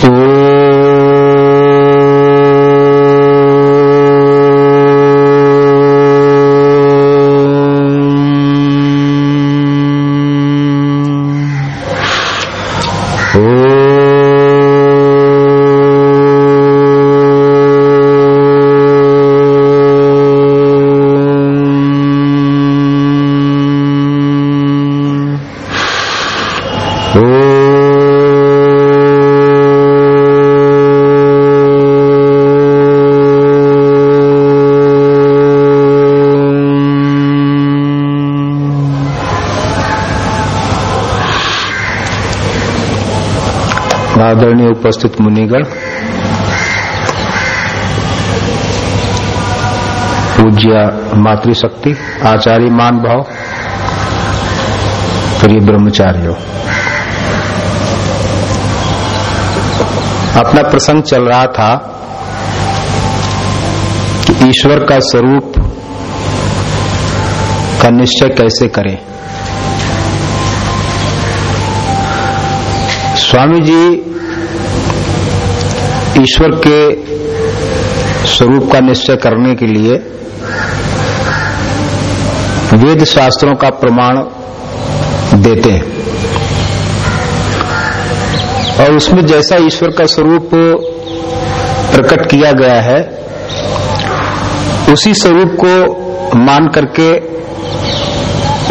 Oh. उपस्थित मुनिगण। पूज्य मातृशक्ति, आचार्य मान भाव प्रिय ब्रह्मचारियों। अपना प्रसंग चल रहा था कि ईश्वर का स्वरूप का निश्चय कैसे करें। स्वामी जी ईश्वर के स्वरूप का निश्चय करने के लिए वेद शास्त्रों का प्रमाण देते हैं। और उसमें जैसा ईश्वर का स्वरूप प्रकट किया गया है, उसी स्वरूप को मान करके,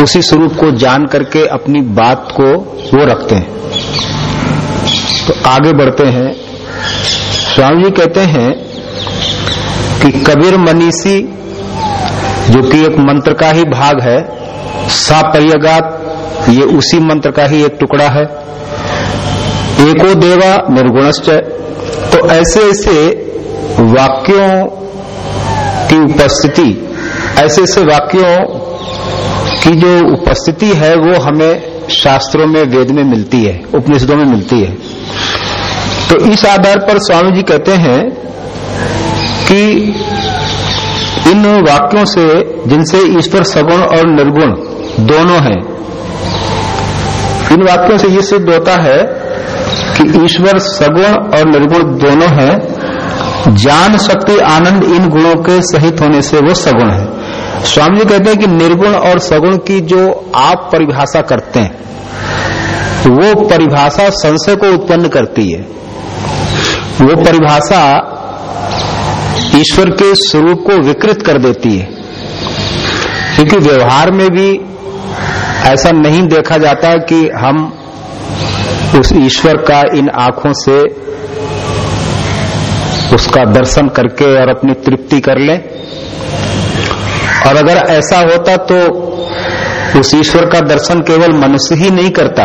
उसी स्वरूप को जान करके अपनी बात को वो रखते हैं। तो आगे बढ़ते हैं। स्वामी जी कहते हैं कि कबीर मनीषी, जो कि एक मंत्र का ही भाग है सा परियगात ये उसी मंत्र का ही एक टुकड़ा है। एको देवा निर्गुणश्च। तो ऐसे ऐसे वाक्यों की उपस्थिति, ऐसे ऐसे वाक्यों की जो उपस्थिति है, वो हमें शास्त्रों में, वेद में मिलती है, उपनिषदों में मिलती है। तो इस आधार पर स्वामी जी कहते हैं कि इन वाक्यों से, जिनसे ईश्वर सगुण और निर्गुण दोनों हैं, इन वाक्यों से ये सिद्ध होता है कि ईश्वर सगुण और निर्गुण दोनों हैं। ज्ञान, शक्ति, आनंद इन गुणों के सहित होने से वो सगुण है। स्वामी जी कहते हैं कि निर्गुण और सगुण की जो आप परिभाषा करते हैं, वो परिभाषा संशय को उत्पन्न करती है। वो परिभाषा ईश्वर के स्वरूप को विकृत कर देती है। क्योंकि व्यवहार में भी ऐसा नहीं देखा जाता कि हम उस ईश्वर का इन आँखों से उसका दर्शन करके और अपनी तृप्ति कर लें। और अगर ऐसा होता तो उस ईश्वर का दर्शन केवल मनुष्य ही नहीं करता।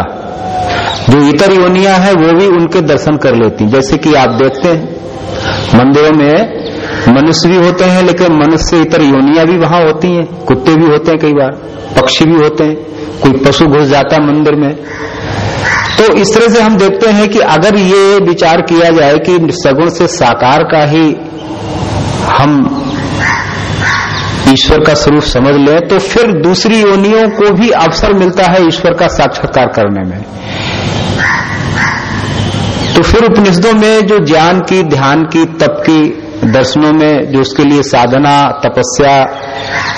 जो इतर योनिया है, वो भी उनके दर्शन कर लेती। जैसे कि आप देखते हैं, मंदिरों में मनुष्य भी होते हैं, लेकिन मनुष्य इतर योनिया भी वहाँ होती हैं। कुत्ते भी होते हैं कई बार, पक्षी भी होते हैं। कोई पशु घुस जाता है मंदिर में। तो इस तरह से हम देखते हैं कि अगर ये विचार किया जाए कि सगुण से साकार का ही हम ईश्वर का स्वरूप समझ लें तो फिर दूसरी योनियों को भी अवसर मिलता है ईश्वर का साक्षात्कार करने में। तो फिर उपनिषदों में जो ज्ञान की, ध्यान की, तप की, दर्शनों में जो उसके लिए साधना, तपस्या,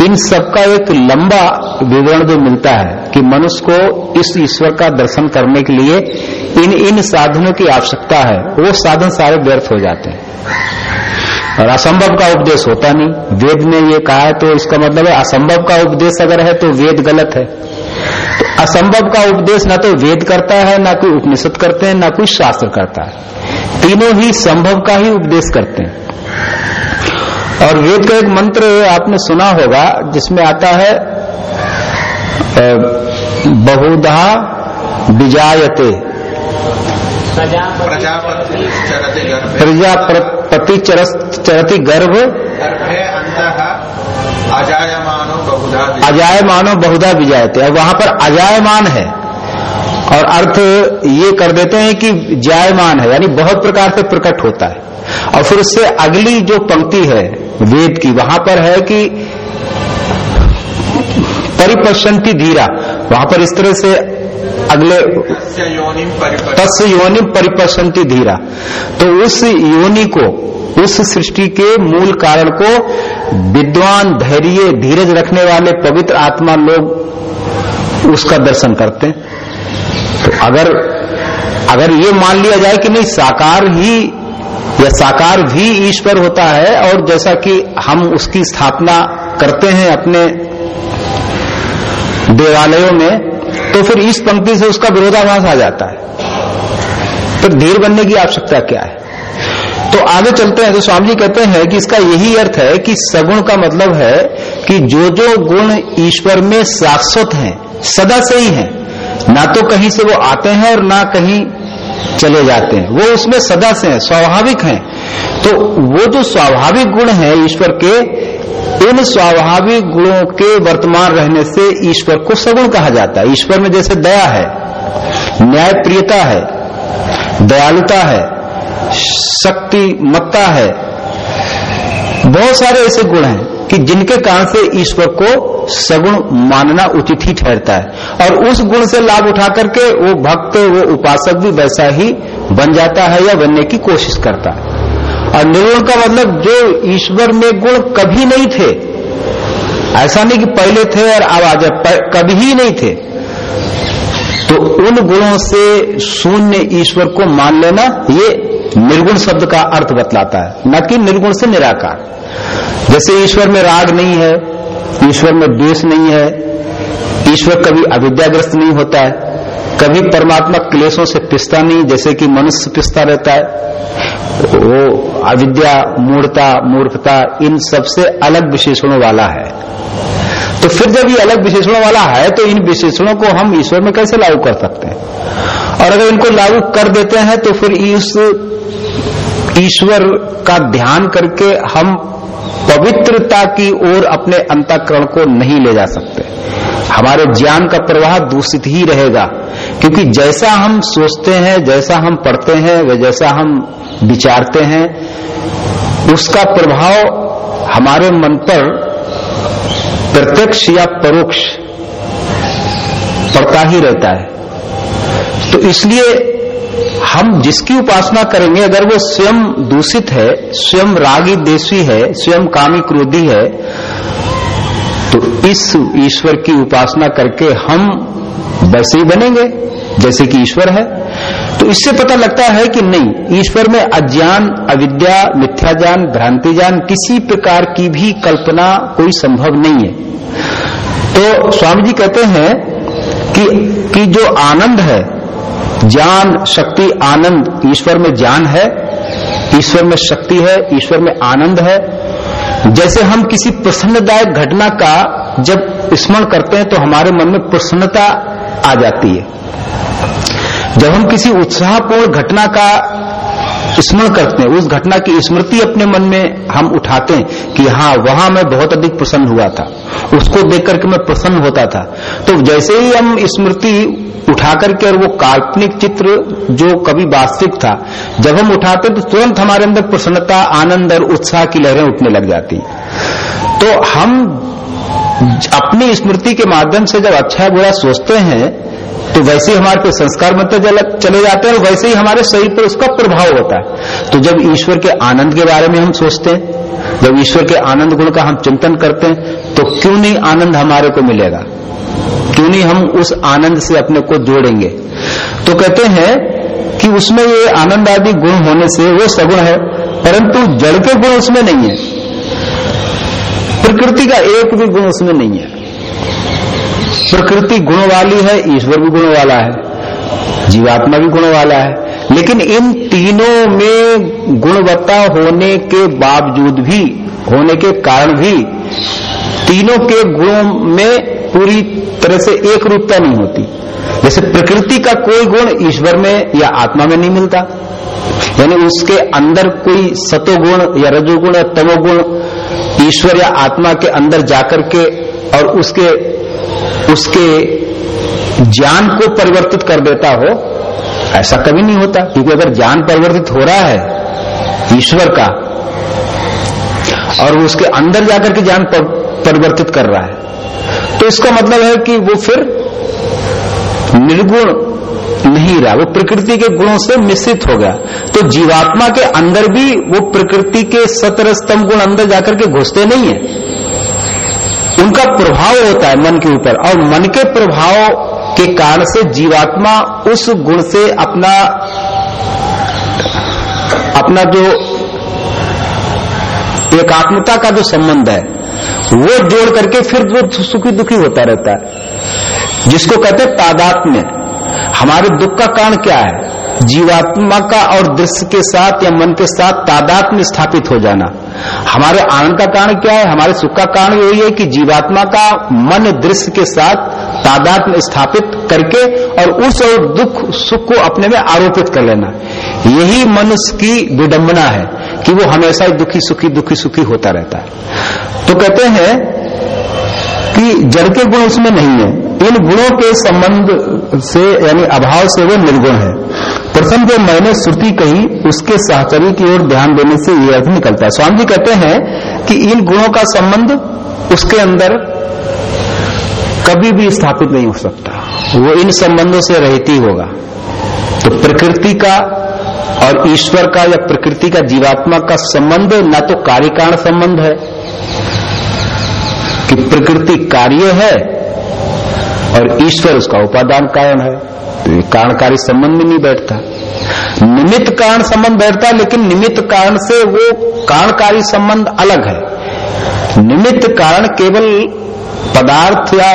इन सब का एक लंबा विवरण जो मिलता है कि मनुष्य को इस ईश्वर का दर्शन करने के लिए इन इन साधनों की आवश्यकता है। वो साधन सारे व्यर्थ हो जाते हैं। और असंभव का उपदेश होता नहीं। वेद ने ये कहा है तो इसका मतलब है असंभव का उपदेश अगर है तो वेद गलत है। असंभव का उपदेश ना तो वेद करता है ना कोई उपनिषद करते हैं ना कोई शास्त्र करता है। तीनों ही संभव का ही उपदेश करते हैं। और वेद का एक मंत्र आपने सुना होगा जिसमें आता है बहुधा विजायते। प्रजापति चरती गर्भ अजायमानो बहुधा विजायते। और वहाँ पर अजायमान है। और अर्थ ये कर देते हैं कि जायमान है यानी बहुत प्रकार से प्रकट होता है। और फिर उससे अगली जो पंक्ति है वेद की वहाँ पर है कि परिपश्यंती धीरा। वहाँ पर इस तरह से अगले तस् योनि परिपशंति धीरा। तो उस योनि को उस सृष्टि के मूल कारण को विद्वान, धैर्य, धीरज रखने वाले पवित्र आत्मा लोग उसका दर्शन करते हैं। तो अगर अगर ये मान लिया जाए कि नहीं, साकार ही, या साकार भी ईश्वर होता है, और जैसा कि हम उसकी स्थापना करते हैं अपने देवालयों में तो फिर इस पंक्ति से उसका विरोधाभास आ जाता है। तो धीर बनने की आवश्यकता क्या है? तो आगे चलते हैं तो स्वामी जी कहते हैं कि इसका यही अर्थ है कि सगुण का मतलब है कि जो जो गुण ईश्वर में शाश्वत हैं, सदा से ही हैं। ना तो कहीं से वो आते हैं और ना कहीं चले जाते हैं। वो उसमें सदा से हैं, स्वाभाविक हैं। तो वो जो स्वाभाविक गुण है ईश्वर के, इन स्वाभाविक गुणों के वर्तमान रहने से ईश्वर को सगुण कहा जाता है। ईश्वर में जैसे दया है न्याय प्रियता है, दयालुता है शक्ति मत्ता है। बहुत सारे ऐसे गुण हैं कि जिनके कारण से ईश्वर को सगुण मानना उचित ही ठहरता है। और उस गुण से लाभ उठा करके वो भक्त, वो उपासक भी वैसा ही बन जाता है या बनने की कोशिश करता है। और निर्गुण का मतलब जो ईश्वर में गुण कभी नहीं थे, ऐसा नहीं कि पहले थे और अब आ जाए कभी ही नहीं थे तो उन गुणों से शून्य ईश्वर को मान लेना, ये निर्गुण शब्द का अर्थ बतलाता है, न कि निर्गुण से निराकार। जैसे ईश्वर में राग नहीं है, ईश्वर में द्वेष नहीं है, ईश्वर कभी अविद्याग्रस्त नहीं होता है, कभी परमात्मा क्लेशों से पिसता नहीं, जैसे कि मनुष्य पिसता रहता है, वो अविद्या मूर्ता मूर्खता, इन सबसे अलग विशेषणों वाला है। तो फिर जब ये अलग विशेषणों वाला है तो इन विशेषणों को हम ईश्वर में कैसे लागू कर सकते हैं? और अगर इनको लागू कर देते हैं तो फिर इस ईश्वर का ध्यान करके हम पवित्रता की ओर अपने अंतकरण को नहीं ले जा सकते। हमारे ज्ञान का प्रवाह दूषित ही रहेगा, क्योंकि जैसा हम सोचते हैं, जैसा हम पढ़ते हैं, व जैसा हम विचारते हैं, उसका प्रभाव हमारे मन पर प्रत्यक्ष या परोक्ष पड़ता ही रहता है। तो इसलिए हम जिसकी उपासना करेंगे, अगर वो स्वयं दूषित है, स्वयं रागी देशी है, स्वयं कामी क्रोधी है तो इस ईश्वर की उपासना करके हम वैसे ही बनेंगे, जैसे कि ईश्वर है। तो इससे पता लगता है कि नहीं, ईश्वर में अज्ञान, अविद्या, मिथ्याज्ञान भ्रांति ज्ञान किसी प्रकार की भी कल्पना कोई संभव नहीं है। तो स्वामी जी कहते हैं कि कि जो आनंद है ज्ञान, शक्ति, आनंद ईश्वर में ज्ञान है, ईश्वर में शक्ति है, ईश्वर में आनंद है। जैसे हम किसी प्रसन्नदायक घटना का जब स्मरण करते हैं तो हमारे मन में प्रसन्नता आ जाती है। जब हम किसी उत्साहपूर्ण घटना का स्मरण करते हैं। उस घटना की स्मृति अपने मन में हम उठाते हैं कि हाँ वहाँ मैं बहुत अधिक प्रसन्न हुआ था। उसको देख करके मैं प्रसन्न होता था। तो जैसे ही हम स्मृति उठा करके और वो काल्पनिक चित्र जो कभी वास्तविक था, जब हम उठाते तो तुरंत हमारे अंदर प्रसन्नता, आनंद और उत्साह की लहरें उठने लग जाती। तो हम अपनी स्मृति के माध्यम से जब अच्छा बुरा सोचते हैं तो वैसे ही हमारे पे संस्कार बनते चले जाते हैं और वैसे ही हमारे शरीर पर उसका प्रभाव होता है। तो जब ईश्वर के आनंद के बारे में हम सोचते हैं, जब ईश्वर के आनंद गुण का हम चिंतन करते हैं तो क्यों नहीं आनंद हमारे को मिलेगा? क्यों नहीं हम उस आनंद से अपने को जोड़ेंगे? तो कहते हैं कि उसमें ये आनंद आदि गुण होने से वो सगुण है, परंतु जड़ के गुण उसमें नहीं है। प्रकृति का एक भी गुण उसमें नहीं है। प्रकृति गुण वाली है, ईश्वर भी गुण वाला है, जीवात्मा भी गुण वाला है। लेकिन इन तीनों में गुणवत्ता होने के बावजूद भी, होने के कारण भी, तीनों के गुणों में पूरी तरह से एक रूपता नहीं होती। जैसे प्रकृति का कोई गुण ईश्वर में या आत्मा में नहीं मिलता। यानी उसके अंदर कोई सतोगुण या रजोगुण या तमोगुण ईश्वर या आत्मा के अंदर जाकर के और उसके उसके ज्ञान को परिवर्तित कर देता हो, ऐसा कभी नहीं होता। क्योंकि अगर ज्ञान परिवर्तित हो रहा है, ईश्वर का, और वो उसके अंदर जाकर के ज्ञान परिवर्तित कर रहा है तो इसका मतलब है कि वो फिर निर्गुण नहीं रहा, वो प्रकृति के गुणों से मिश्रित हो गया। तो जीवात्मा के अंदर भी वो प्रकृति के सतर स्तंभ गुण अंदर जाकर के घुसते नहीं है। उनका प्रभाव होता है मन के ऊपर। और मन के प्रभाव के कारण से जीवात्मा उस गुण से अपना अपना जो एकात्मता का जो संबंध है, वो जोड़ करके फिर वो सुखी दुखी होता रहता है। जिसको कहते हैं तादात्म्य। हमारे दुख का कारण क्या है? जीवात्मा का और दृश्य के साथ या मन के साथ तादात्म्य स्थापित हो जाना। हमारे आनंद का कारण क्या है? हमारे सुख का कारण यही है कि जीवात्मा का मन दृश्य के साथ तादात्म्य स्थापित करके और उस और दुख, सुख को अपने में आरोपित कर लेना। यही मनुष्य की विडंबना है कि वो हमेशा ही दुखी, सुखी दुखी, सुखी होता रहता है। तो कहते हैं कि जड़ के गुण उसमें नहीं है। इन गुणों के संबंध से, यानी अभाव से वो निर्गुण है। प्रथम जो मैंने श्रुति कही, उसके साहचर्य की ओर ध्यान देने से ये अर्थ निकलता है। स्वामी जी कहते हैं कि इन गुणों का संबंध उसके अंदर कभी भी स्थापित नहीं हो सकता। वो इन संबंधों से रहती होगा। तो प्रकृति का और ईश्वर का या प्रकृति का जीवात्मा का संबंध न तो कार्यकारण संबंध है, कि प्रकृति कार्य है और ईश्वर उसका उपादान कारण है। तो ये कारणकारी संबंध में नहीं बैठता। निमित्त कारण संबंध बैठता है लेकिन निमित्त कारण से वो कारणकारी संबंध अलग है। निमित्त कारण केवल पदार्थ या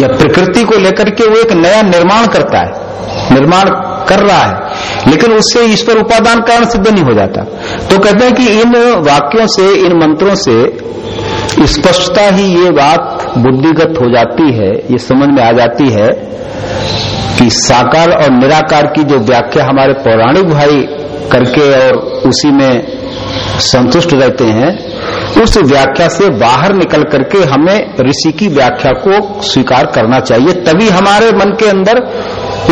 या प्रकृति को लेकर के वो एक नया निर्माण करता है, निर्माण कर रहा है। लेकिन उससे ईश्वर उपादान कारण सिद्ध नहीं हो जाता। तो कहते हैं कि इन वाक्यों से, इन मंत्रों से स्पष्टता ही ये बात बुद्धिगत हो जाती है, ये समझ में आ जाती है कि साकार और निराकार की जो व्याख्या हमारे पौराणिक भाई करके और उसी में संतुष्ट रहते हैं, उस व्याख्या से बाहर निकल करके हमें ऋषि की व्याख्या को स्वीकार करना चाहिए, तभी हमारे मन के अंदर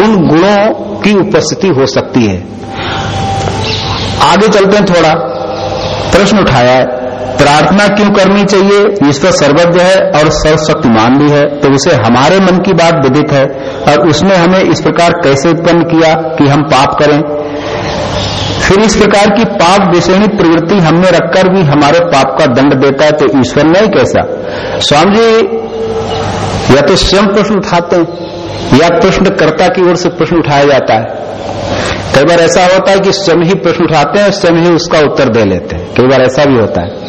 उन गुणों की उपस्थिति हो सकती है। आगे चलते हैं थोड़ा, प्रश्न उठाया है। प्रार्थना क्यों करनी चाहिए? ईश्वर सर्वज्ञ है और सर्वशक्तिमान भी है। तो उसे हमारे मन की बात विदित है और उसने हमें इस प्रकार कैसे उत्पन्न किया कि हम पाप करें? फिर इस प्रकार की पाप विषयणी प्रवृत्ति हमने रखकर भी हमारे पाप का दंड देता है तो ईश्वर नहीं कैसा? स्वामी जी, या तो स्वयं प्रश्न उठाते हैं, या प्रश्नकर्ता की ओर से प्रश्न उठाया जाता है। कई बार ऐसा होता है कि स्वयं ही प्रश्न उठाते हैं, स्वयं ही उसका उत्तर दे लेते हैं। कई बार ऐसा भी होता है।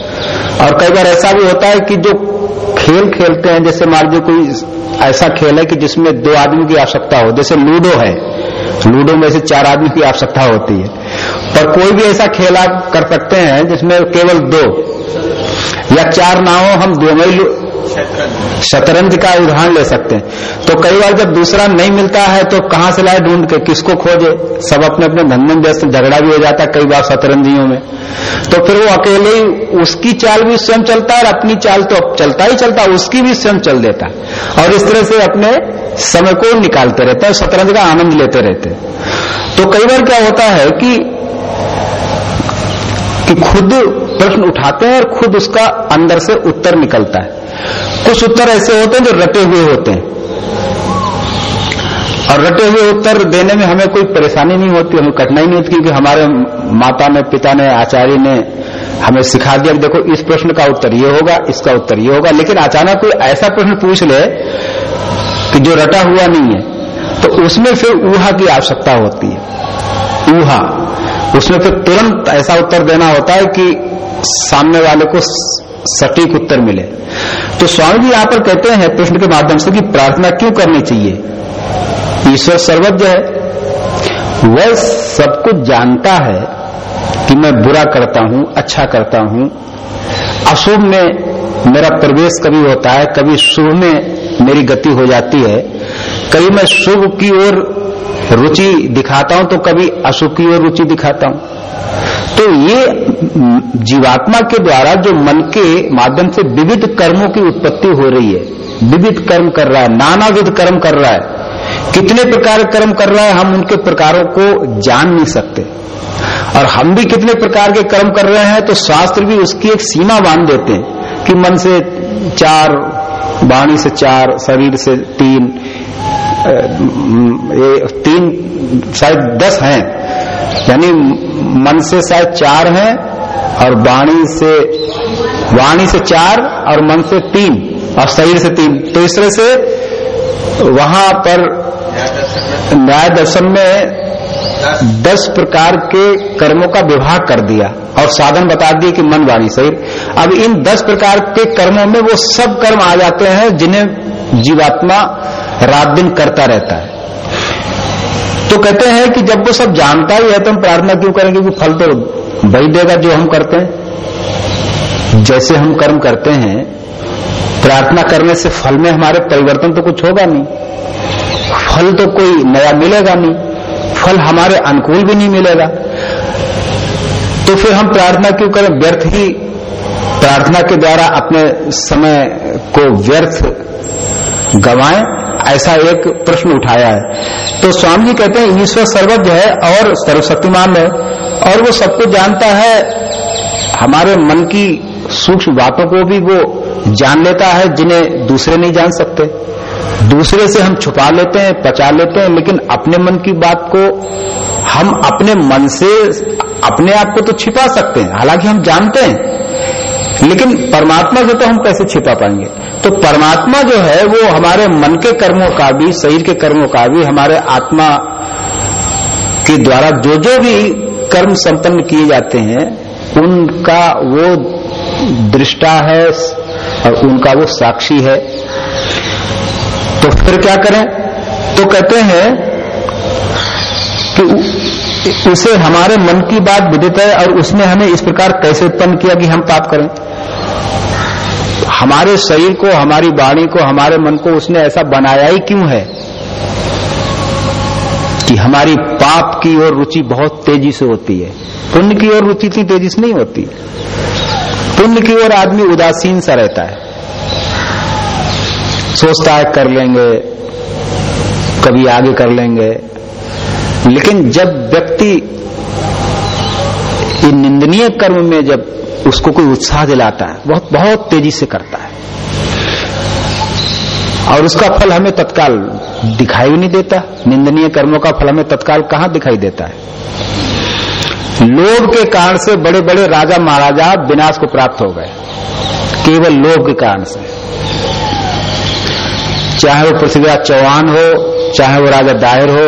और कई बार ऐसा भी होता है कि जो खेल खेलते हैं, जैसे मान लीजिए कोई ऐसा खेल है कि जिसमें दो आदमी की आवश्यकता हो, जैसे लूडो है। लूडो में से चार आदमी की आवश्यकता होती है। पर कोई भी ऐसा खेल आप कर सकते हैं जिसमें केवल दो या चार नाव हम दो में शतरंज का उदाहरण ले सकते हैं। तो कई बार जब दूसरा नहीं मिलता है तो कहाँ से लाए ढूंढ के, किसको खोजे? सब अपने अपने धंधन व्यस्त, झगड़ा भी हो जाता है कई बार शतरंजियों में। तो फिर वो अकेले ही, उसकी चाल भी स्वयं चलता है और अपनी चाल तो चलता ही चलता उसकी भी स्वयं चल देता और इस तरह से अपने समय को निकालते रहते हैं, शतरंज का आनंद लेते रहते तो कई बार क्या होता है कि कि खुद प्रश्न उठाते हैं और खुद उसका अंदर से उत्तर निकलता है। कुछ उत्तर ऐसे होते हैं जो रटे हुए होते हैं। और रटे हुए उत्तर देने में हमें कोई परेशानी नहीं होती, हमें कठिनाई नहीं होती, क्योंकि हमारे माता ने, पिता ने, आचार्य ने हमें सिखा दिया देखो, इस प्रश्न का उत्तर ये होगा, इसका उत्तर ये होगा। लेकिन अचानक कोई ऐसा प्रश्न पूछ ले कि जो रटा हुआ नहीं है तो उसमें फिर ऊहा की आवश्यकता होती है। ऊहा। उसमें फिर तुरंत ऐसा उत्तर देना होता है कि सामने वाले को सटीक उत्तर मिले। तो स्वामी जी यहाँ पर कहते हैं प्रश्न के माध्यम से कि प्रार्थना क्यों करनी चाहिए? ईश्वर सर्वज्ञ है। वह सब कुछ जानता है कि मैं बुरा करता हूँ अच्छा करता हूँ। अशुभ में मेरा प्रवेश कभी होता है, कभी शुभ में मेरी गति हो जाती है। कभी मैं शुभ की ओर रुचि दिखाता हूँ तो कभी अशुभ की ओर रुचि दिखाता हूँ। तो ये जीवात्मा के द्वारा जो मन के माध्यम से विविध कर्मों की उत्पत्ति हो रही है, विविध कर्म कर रहा है, नानाविध कर्म कर रहा है, कितने प्रकार कर्म कर रहा है, हम उनके प्रकारों को जान नहीं सकते। और हम भी कितने प्रकार के कर्म कर रहे हैं तो शास्त्र भी उसकी एक सीमा बाँध देते हैं कि मन से चार, वाणी से चार, शरीर से तीन ये तीन, शायद दस हैं। यानी मन से शायद चार हैं और वाणी से वाणी से चार और मन से तीन और शरीर से तीन। तो इस तरह से वहाँ पर न्याय दर्शन में दस प्रकार के कर्मों का विभाग कर दिया और साधन बता दिए कि मन, वाणी, शरीर। अब इन दस प्रकार के कर्मों में वो सब कर्म आ जाते हैं जिन्हें जीवात्मा रात दिन करता रहता है। तो कहते हैं कि जब वो सब जानता ही है तो हम प्रार्थना क्यों करेंगे कि फल तो वही देगा जो हम करते हैं। जैसे हम कर्म करते हैं, प्रार्थना करने से फल में हमारे परिवर्तन तो कुछ होगा नहीं। फल तो कोई नया मिलेगा नहीं। फल हमारे अनुकूल भी नहीं मिलेगा। तो फिर हम प्रार्थना क्यों करें? व्यर्थ ही प्रार्थना के द्वारा अपने समय को व्यर्थ गवाएँ। ऐसा एक प्रश्न उठाया है। तो स्वामी जी कहते हैं, ईश्वर सर्वज्ञ है और सर्वशक्तिमान है और वो सबको जानता है। हमारे मन की सूक्ष्म बातों को भी वो जान लेता है, जिन्हें दूसरे नहीं जान सकते। दूसरे से हम छुपा लेते हैं, पचा लेते हैं, लेकिन अपने मन की बात को हम अपने मन से, अपने आप को तो छिपा सकते हैं, हालाँकि हम जानते हैं, लेकिन परमात्मा से तो हम कैसे छिपा पाएँगे? तो परमात्मा जो है, वो हमारे मन के कर्मों का भी, शरीर के कर्मों का भी, हमारे आत्मा के द्वारा जो जो भी कर्म संपन्न किए जाते हैं, उनका वो दृष्टा है और उनका वो साक्षी है। तो फिर क्या करें? तो कहते हैं कि उसे हमारे मन की बात विदित है और उसने हमें इस प्रकार कैसे उत्पन्न किया कि हम पाप करें? हमारे शरीर को, हमारी वाणी को, हमारे मन को उसने ऐसा बनाया ही क्यों है? कि हमारी पाप की ओर रुचि बहुत तेज़ी से होती है। पुण्य की ओर रुचि इतनी तेज़ी से नहीं होती। पुण्य की ओर आदमी उदासीन सा रहता है। सोचता है, कर लेंगे, कभी आगे कर लेंगे। लेकिन जब व्यक्ति निंदनीय कर्म में जब उसको कोई उत्साह दिलाता है, बहुत बहुत तेज़ी से करता है। और उसका फल हमें तत्काल दिखाई नहीं देता, निंदनीय कर्मों का फल हमें तत्काल कहाँ दिखाई देता है? लोभ के कारण से बड़े बड़े राजा महाराजा विनाश को प्राप्त हो गए, केवल लोभ के कारण से। चाहे वो पृथ्वीराज चौहान हो, चाहे वो राजा दाहिर हो,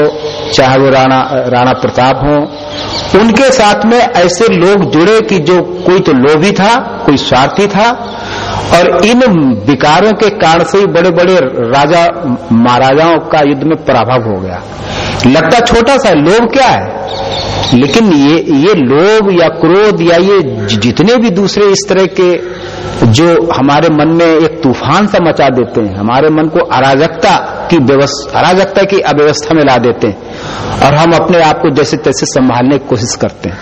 चाहे वो राणा राणा प्रताप हो उनके साथ में ऐसे लोग जुड़े कि जो कोई तो लोभी था, कोई स्वार्थी था, और इन विकारों के कारण से ही बड़े बड़े राजा, महाराजाओं का युद्ध में पराभव हो गया। लगता छोटा सा लोभ क्या है? लेकिन ये ये लोभ या क्रोध या ये जितने भी दूसरे इस तरह के जो हमारे मन में एक तूफ़ान सा मचा देते हैं, हमारे मन को अराजकता की अराजकता की अव्यवस्था में ला देते हैं और हम अपने आप को जैसे तैसे संभालने की कोशिश करते हैं।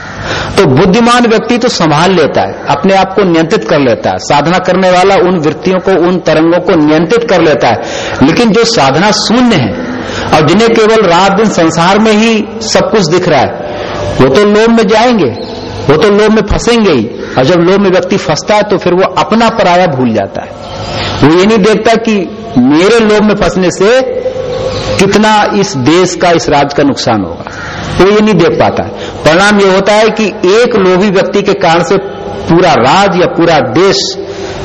तो बुद्धिमान व्यक्ति तो संभाल लेता है, अपने आप को नियंत्रित कर लेता है। साधना करने वाला उन वृत्तियों को, उन तरंगों को नियंत्रित कर लेता है। लेकिन जो साधना शून्य है, और जिन्हें केवल रात दिन संसार में ही सब कुछ दिख रहा है, वो तो लोभ में जाएँगे, वो तो लोभ में फंसेंगे ही। और जब लोभ में व्यक्ति फंसता है तो फिर वो अपना पराया भूल जाता है। वो ये नहीं देखता कि मेरे लोभ में फंसने से कितना इस देश का इस राज्य का नुकसान होगा? वो ये नहीं देख पाता है। परिणाम ये होता है कि एक लोभी व्यक्ति के कारण से पूरा राज्य या पूरा देश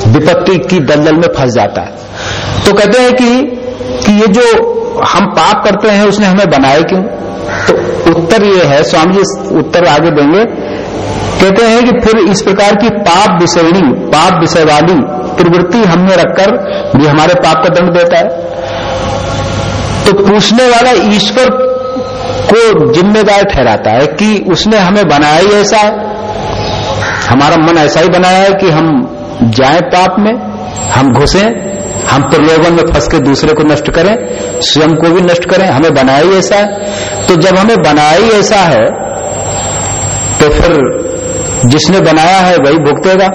विपत्ति की दलदल में फंस जाता है। तो कहते हैं कि, कि ये जो हम पाप करते हैं उसने हमें बनाए क्यों? तो उत्तर ये है स्वामी जी उत्तर आगे देंगे। कहते हैं कि फिर इस प्रकार की पाप विषयणी पाप विषय वाली प्रवृत्ति हमने रखकर भी हमारे पाप का दंड देता है। तो पूछने वाला ईश्वर को जिम्मेदार ठहराता है कि उसने हमें बनाया ही ऐसा है। हमारा मन ऐसा ही बनाया है कि हम जाए पाप में, हम घुसे, हम प्रलोभन में फंस के दूसरे को नष्ट करें, स्वयं को भी नष्ट करें, हमें बनाया ही ऐसा है। तो जब हमें बनाया ही ऐसा है तो फिर जिसने बनाया है वही भुगतेगा।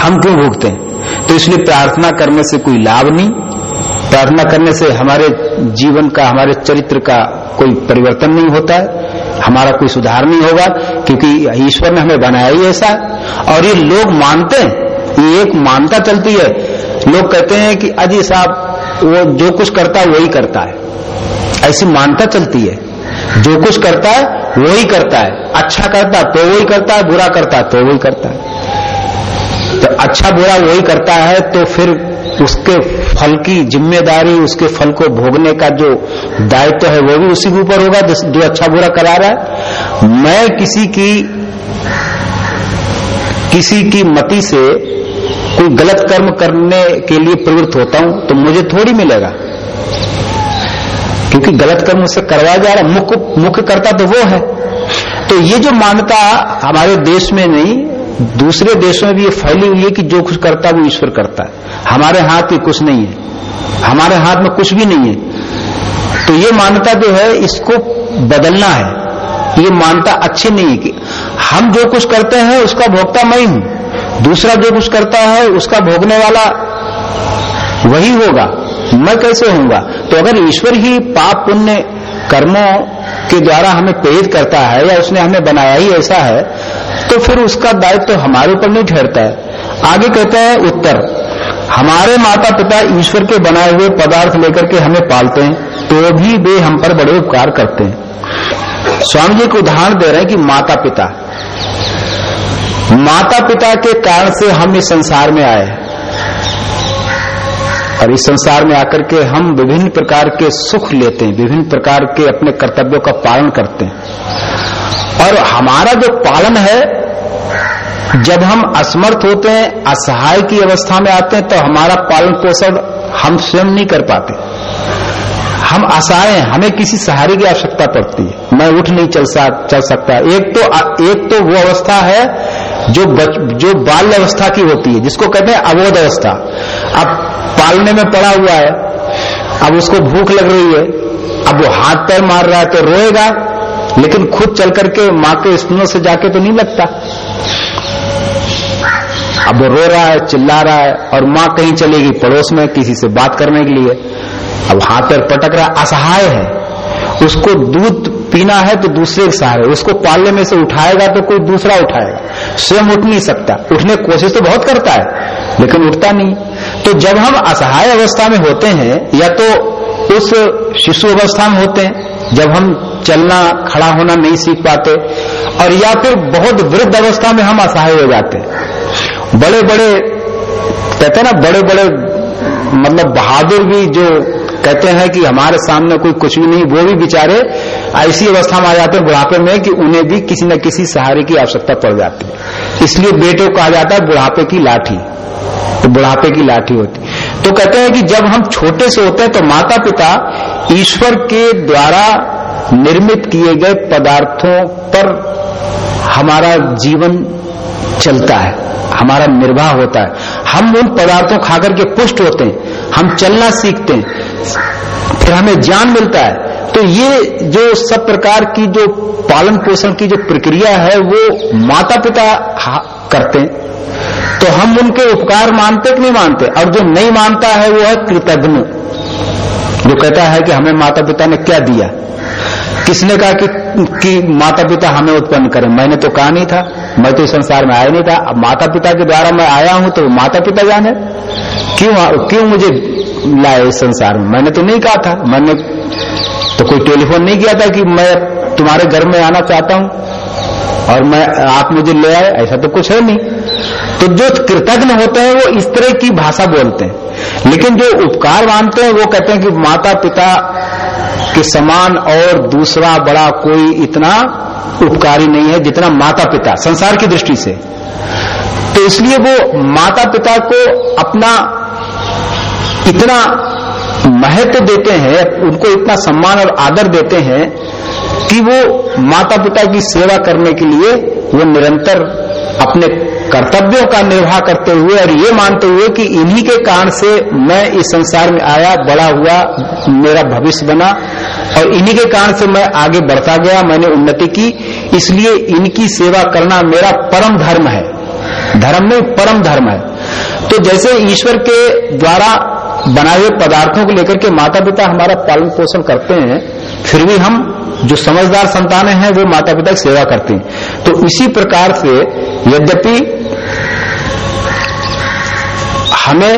हम क्यों भुगते? तो इसलिए प्रार्थना करने से कोई लाभ नहीं। प्रार्थना करने से हमारे जीवन का, हमारे चरित्र का कोई परिवर्तन नहीं होता है। हमारा कोई सुधार नहीं होगा, क्योंकि ईश्वर ने हमें बनाया ही ऐसा। और ये लोग मानते हैं, ये एक मानता चलती है। लोग कहते हैं कि अजी साहब, वो जो कुछ करता है, वही करता है। ऐसी मानता चलती है। जो कुछ करता है, वही करता है। अच्छा करता तो वही करता है, बुरा करता है तो वही करता है। तो अच्छा बुरा वही करता है तो फिर उसके फल की ज़िम्मेदारी, उसके फल को भोगने का जो दायित्व तो है, वो भी उसी के ऊपर होगा जो अच्छा बुरा करा रहा है। मैं किसी की किसी की मति से कोई गलत कर्म करने के लिए प्रवृत्त होता हूँ तो मुझे थोड़ी मिलेगा। क्योंकि गलत कर्म उससे करवाया जा रहा मुख्य मुख्य करता तो वो है। तो ये जो मान्यता हमारे देश में नहीं दूसरे देशों में भी ये फैली हुई है कि जो कुछ करता है वो ईश्वर करता है। हमारे हाथ में कुछ नहीं है। हमारे हाथ में कुछ भी नहीं है। तो ये मान्यता जो है, इसको बदलना है। ये मान्यता अच्छी नहीं है कि हम जो कुछ करते हैं, उसका भोगता मैं हूँ। दूसरा जो कुछ करता है, उसका भोगने वाला वही होगा। मैं कैसे होऊँगा? तो अगर ईश्वर ही पाप पुण्य कर्मों के द्वारा हमें प्रेरित करता है या उसने हमें बनाया ही ऐसा है तो फिर उसका दायित्व तो हमारे ऊपर नहीं ठहरता है। आगे कहते हैं उत्तर, हमारे माता पिता ईश्वर के बनाए हुए पदार्थ लेकर के हमें पालते हैं तो भी वे हम पर बड़े उपकार करते हैं। स्वामी जी को उदाहरण दे रहे हैं कि माता पिता माता पिता के कारण से हम इस संसार में आए और इस संसार में आकर के हम विभिन्न प्रकार के सुख लेते हैं विभिन्न प्रकार के अपने कर्तव्यों का पालन करते हैं। और हमारा जो पालन है जब हम असमर्थ होते हैं असहाय की अवस्था में आते हैं तो हमारा पालन पोषण हम स्वयं नहीं कर पाते। हम असहाय हैं हमें किसी सहारे की आवश्यकता पड़ती है। मैं उठ नहीं चल सा, चल सकता। एक तो एक तो वो अवस्था है जो बच, जो बाल्य अवस्था की होती है जिसको कहते हैं अवोध अवस्था। अब पालने में पड़ा हुआ है। अब उसको भूख लग रही है। अब वो हाथ पैर मार रहा है तो रोएगा, लेकिन खुद चल करके माँ के स्तनों से जाके तो नहीं लगता। अब वो रो रहा है, चिल्ला रहा है और माँ कहीं चलेगी पड़ोस में किसी से बात करने के लिए। अब हाथ पैर पटक रहा असहाय है। उसको दूध पीना है तो दूसरे के सहारे। उसको पालने में से उठाएगा तो कोई दूसरा उठाएगा स्वयं उठ नहीं सकता। उठने की कोशिश तो बहुत करता है, लेकिन उठता नहीं। तो जब हम असहाय अवस्था में होते हैं, या तो उस शिशु अवस्था में होते हैं, जब हम चलना, खड़ा होना नहीं सीख पाते, और या फिर बहुत वृद्ध अवस्था में हम असहाय हो जाते हैं। बड़े बड़े कहते हैं ना बड़े बड़े मतलब बहादुर भी जो कहते हैं कि हमारे सामने कोई कुछ भी नहीं, वो भी बेचारे ऐसी अवस्था में आ जाते हैं, बुढ़ापे में, कि उन्हें भी किसी न किसी सहारे की आवश्यकता पड़ जाती है। इसलिए बेटे को कहा जाता है, बुढ़ापे की लाठी। तो बुढ़ापे की लाठी होती। तो कहते हैं कि जब हम छोटे से होते हैं तो माता पिता ईश्वर के द्वारा निर्मित किए गए पदार्थों पर हमारा जीवन चलता है, हमारा निर्वाह होता है। हम उन पदार्थों खाकर के पुष्ट होते हैं, हम चलना सीखते हैं, फिर हमें ज्ञान मिलता है। तो ये जो सब प्रकार की जो पालन पोषण की जो प्रक्रिया है, वो माता पिता करते हैं। तो हम उनके उपकार मानते कि नहीं मानते? और जो नहीं मानता है वो है कृतज्ञ। जो कहता है कि हमें माता पिता ने क्या दिया? किसने कहा कि, कि माता पिता हमें उत्पन्न करें? मैंने तो कहा नहीं था। मैं तो इस संसार में आया नहीं था। अब माता पिता के द्वारा मैं आया हूँ तो माता पिता जाने। क्यों क्यों मुझे लाए इस संसार में? मैंने तो नहीं कहा था। मैंने तो कोई टेलीफोन नहीं किया था कि मैं तुम्हारे घर में आना चाहता हूँ और मैं आप मुझे ले आए। ऐसा तो कुछ है नहीं। तो जो कृतज्ञ होते हैं, वो इस तरह की भाषा बोलते हैं। लेकिन जो उपकार मानते हैं, वो कहते हैं कि माता पिता के समान और दूसरा बड़ा कोई इतना उपकारी नहीं है जितना माता पिता संसार की दृष्टि से। तो इसलिए वो माता पिता को अपना इतना महत्व देते हैं, उनको इतना सम्मान और आदर देते हैं कि वो माता पिता की सेवा करने के लिए वो निरंतर अपने कर्तव्यों का निर्वाह करते हुए और ये मानते हुए कि इन्हीं के कारण से मैं इस संसार में आया, बड़ा हुआ, मेरा भविष्य बना और इन्हीं के कारण से मैं आगे बढ़ता गया, मैंने उन्नति की। इसलिए इनकी सेवा करना मेरा परम धर्म है। धर्म में परम धर्म है। तो जैसे ईश्वर के द्वारा बनाए हुए पदार्थों को लेकर के माता पिता हमारा पालन पोषण करते हैं, फिर भी हम जो समझदार संतानें हैं, वो माता पिता की सेवा करती हैं। तो इसी प्रकार से यद्यपि हमें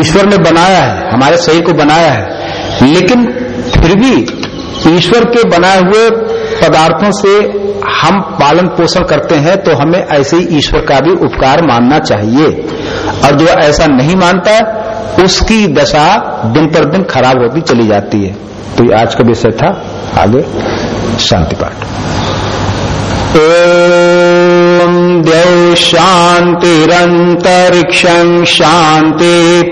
ईश्वर ने बनाया है, हमारे शरीर को बनाया है, लेकिन फिर भी ईश्वर के बनाए हुए पदार्थों से हम पालन पोषण करते हैं तो हमें ऐसे ही ईश्वर का भी उपकार मानना चाहिए। और जो ऐसा नहीं मानता, उसकी दशा दिन पर दिन खराब होती चली जाती है। तो ये आज का विषय था, आगे शांति पाठ। शांतिरंतरिक्षं शांति